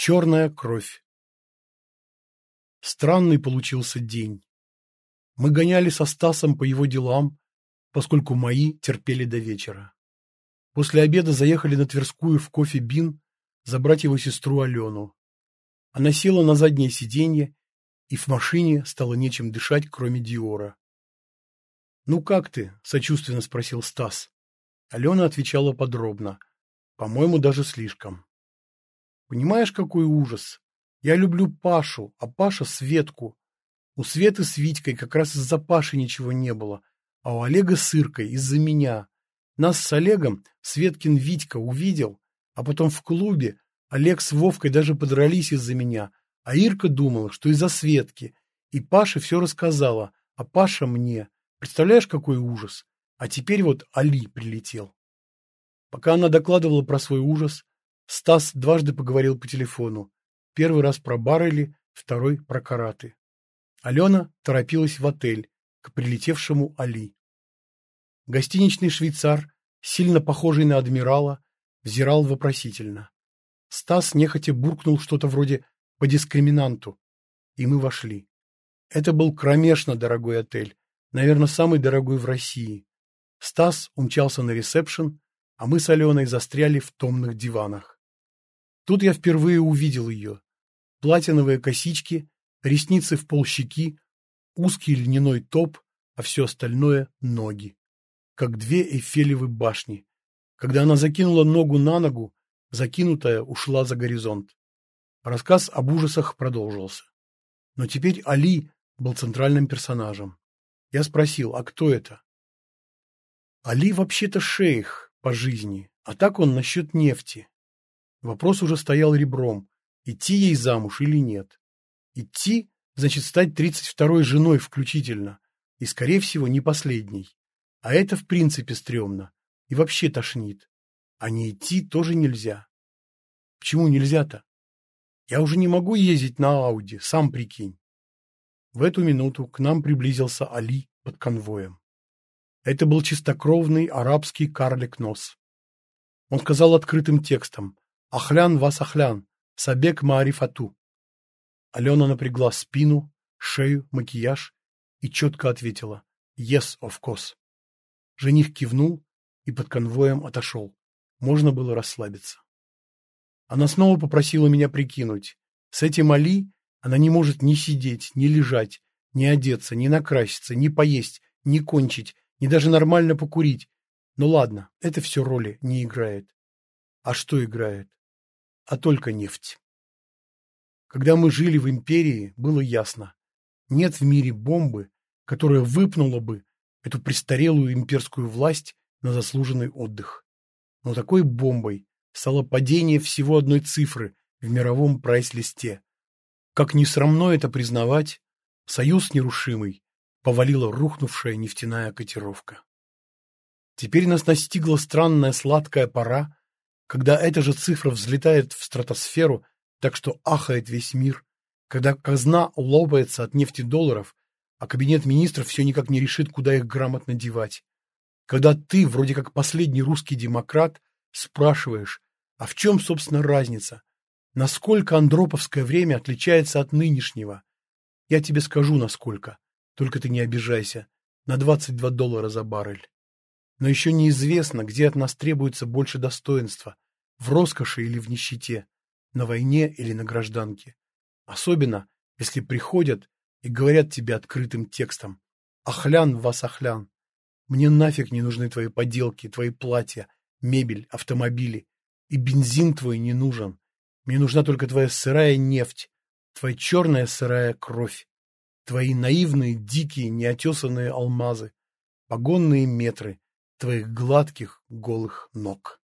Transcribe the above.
Черная кровь. Странный получился день. Мы гоняли со Стасом по его делам, поскольку мои терпели до вечера. После обеда заехали на Тверскую в кофе Бин забрать его сестру Алену. Она села на заднее сиденье, и в машине стало нечем дышать, кроме Диора. «Ну как ты?» – сочувственно спросил Стас. Алена отвечала подробно. По-моему, даже слишком. «Понимаешь, какой ужас? Я люблю Пашу, а Паша – Светку. У Светы с Витькой как раз из-за Паши ничего не было, а у Олега с Иркой из-за меня. Нас с Олегом Светкин Витька увидел, а потом в клубе Олег с Вовкой даже подрались из-за меня, а Ирка думала, что из-за Светки. И Паша все рассказала, а Паша мне. Представляешь, какой ужас? А теперь вот Али прилетел. Пока она докладывала про свой ужас, Стас дважды поговорил по телефону. Первый раз про Баррели, второй про караты. Алена торопилась в отель к прилетевшему Али. Гостиничный швейцар, сильно похожий на адмирала, взирал вопросительно. Стас нехотя буркнул что-то вроде «по дискриминанту», и мы вошли. Это был кромешно дорогой отель, наверное, самый дорогой в России. Стас умчался на ресепшн, а мы с Аленой застряли в томных диванах. Тут я впервые увидел ее. Платиновые косички, ресницы в полщеки, узкий льняной топ, а все остальное — ноги. Как две Эйфелевы башни. Когда она закинула ногу на ногу, закинутая ушла за горизонт. Рассказ об ужасах продолжился. Но теперь Али был центральным персонажем. Я спросил, а кто это? Али вообще-то шейх по жизни, а так он насчет нефти. Вопрос уже стоял ребром, идти ей замуж или нет. Идти значит стать тридцать второй женой включительно, и, скорее всего, не последней. А это в принципе стрёмно и вообще тошнит. А не идти тоже нельзя. Почему нельзя-то? Я уже не могу ездить на Ауди, сам прикинь. В эту минуту к нам приблизился Али под конвоем. Это был чистокровный арабский карлик-нос. Он сказал открытым текстом «Ахлян вас ахлян, сабек маарифату». Алена напрягла спину, шею, макияж и четко ответила «Yes, of course». Жених кивнул и под конвоем отошел. Можно было расслабиться. Она снова попросила меня прикинуть. С этим Али она не может ни сидеть, ни лежать, ни одеться, ни накраситься, ни поесть, ни кончить, ни даже нормально покурить. Ну ладно, это все роли не играет. А что играет? А только нефть. Когда мы жили в империи, было ясно. Нет в мире бомбы, которая выпнула бы эту престарелую имперскую власть на заслуженный отдых. Но такой бомбой стало падение всего одной цифры в мировом прайс-листе. Как ни срамно это признавать, союз нерушимый повалила рухнувшая нефтяная котировка. Теперь нас настигла странная сладкая пора, когда эта же цифра взлетает в стратосферу так что ахает весь мир, когда казна лопается от нефти долларов, а кабинет министров все никак не решит, куда их грамотно девать. Когда ты, вроде как последний русский демократ, спрашиваешь, а в чем, собственно, разница? Насколько андроповское время отличается от нынешнего? Я тебе скажу, насколько. Только ты не обижайся. На 22 доллара за баррель. Но еще неизвестно, где от нас требуется больше достоинства. В роскоши или в нищете на войне или на гражданке. Особенно, если приходят и говорят тебе открытым текстом «Ахлян вас ахлян! Мне нафиг не нужны твои поделки, твои платья, мебель, автомобили. И бензин твой не нужен. Мне нужна только твоя сырая нефть, твоя черная сырая кровь, твои наивные, дикие, неотесанные алмазы, погонные метры твоих гладких, голых ног».